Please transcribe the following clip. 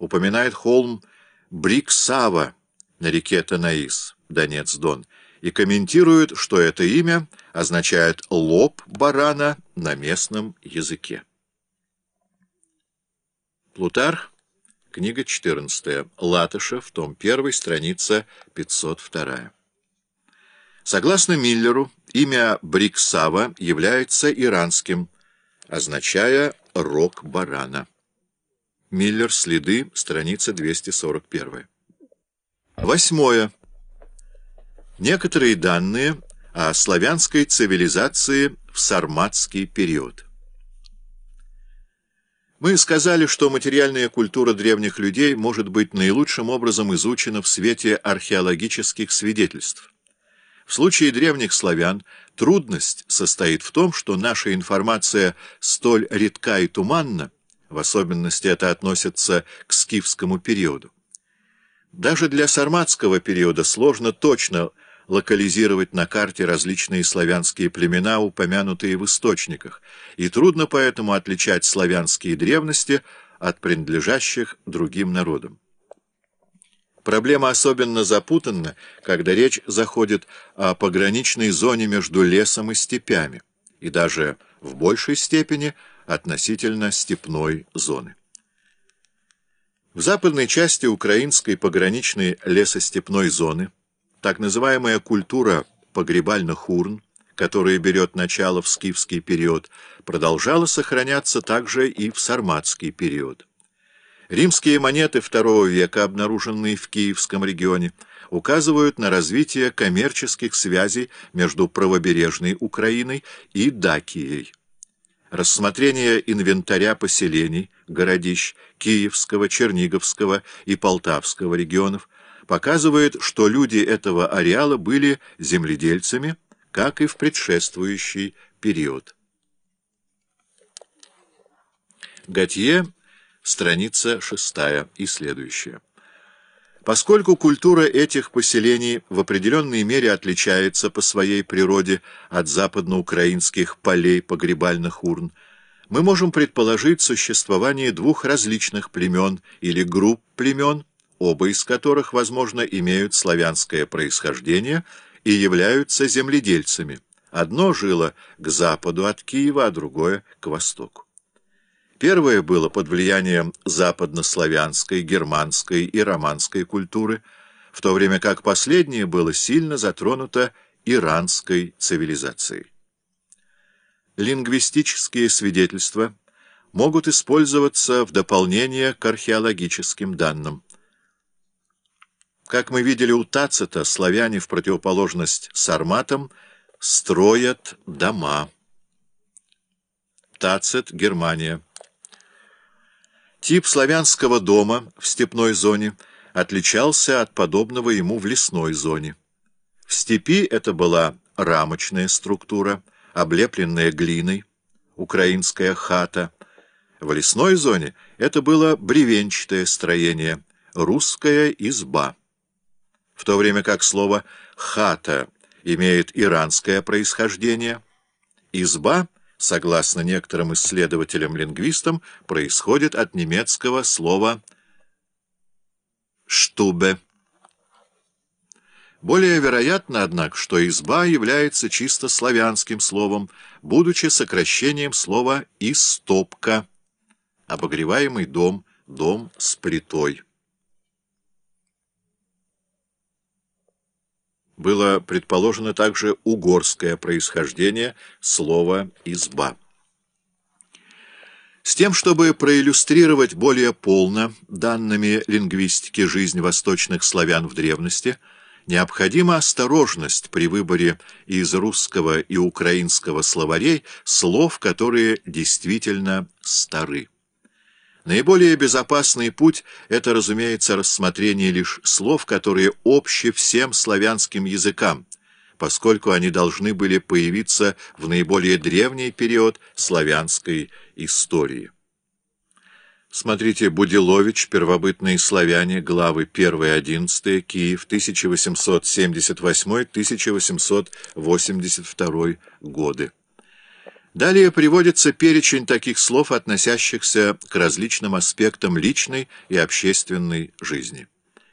упоминает холм Бриксава на реке Танаис, Донец-Дон, и комментирует, что это имя означает «лоб барана» на местном языке. Плутар, книга 14, Латышев, том 1, страница 502. Согласно Миллеру, имя Бриксава является иранским, означая «рог барана». Миллер, следы, страница 241. Восьмое. Некоторые данные о славянской цивилизации в сарматский период. Мы сказали, что материальная культура древних людей может быть наилучшим образом изучена в свете археологических свидетельств. В случае древних славян трудность состоит в том, что наша информация столь редка и туманна, в особенности это относится к скифскому периоду. Даже для сарматского периода сложно точно локализировать на карте различные славянские племена, упомянутые в источниках, и трудно поэтому отличать славянские древности от принадлежащих другим народам. Проблема особенно запутанна, когда речь заходит о пограничной зоне между лесом и степями, и даже в большей степени – относительно степной зоны. В западной части украинской пограничной лесостепной зоны так называемая культура погребальных урн, которая берет начало в скифский период, продолжала сохраняться также и в сарматский период. Римские монеты II века, обнаруженные в Киевском регионе, указывают на развитие коммерческих связей между правобережной Украиной и Дакией. Рассмотрение инвентаря поселений, городищ Киевского, Черниговского и Полтавского регионов показывает, что люди этого ареала были земледельцами, как и в предшествующий период. Готье, страница 6 и следующая. Поскольку культура этих поселений в определенной мере отличается по своей природе от западноукраинских полей погребальных урн, мы можем предположить существование двух различных племен или групп племен, оба из которых, возможно, имеют славянское происхождение и являются земледельцами. Одно жило к западу от Киева, а другое — к востоку. Первое было под влиянием западнославянской, германской и романской культуры, в то время как последнее было сильно затронуто иранской цивилизацией. Лингвистические свидетельства могут использоваться в дополнение к археологическим данным. Как мы видели у Тацита, славяне в противоположность сарматам строят дома. Тацит, Германия. Тип славянского дома в степной зоне отличался от подобного ему в лесной зоне. В степи это была рамочная структура, облепленная глиной, украинская хата. В лесной зоне это было бревенчатое строение, русская изба. В то время как слово «хата» имеет иранское происхождение, изба — согласно некоторым исследователям-лингвистам, происходит от немецкого слова «штубе». Более вероятно, однако, что «изба» является чисто славянским словом, будучи сокращением слова «истопка», обогреваемый дом, дом с плитой. Было предположено также угорское происхождение слова «изба». С тем, чтобы проиллюстрировать более полно данными лингвистики жизнь восточных славян в древности, необходима осторожность при выборе из русского и украинского словарей слов, которые действительно стары. Наиболее безопасный путь — это, разумеется, рассмотрение лишь слов, которые общи всем славянским языкам, поскольку они должны были появиться в наиболее древний период славянской истории. Смотрите Будилович, «Первобытные славяне», главы 1-11, Киев, 1878-1882 годы. Далее приводится перечень таких слов, относящихся к различным аспектам личной и общественной жизни.